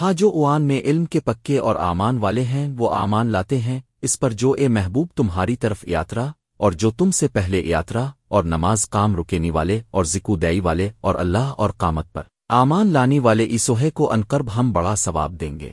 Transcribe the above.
ہاں جو اوان میں علم کے پکے اور آمان والے ہیں، وہ آمان لاتے ہیں، اس پر جو اے محبوب تمہاری طرف یاترا، اور جو تم سے پہلے یاترا، اور نماز کام رکینی والے، اور ذکو دئی والے، اور اللہ اور قامت پر۔ آمان لانی والے اسوہے کو انقرب ہم بڑا ثواب دیں گے۔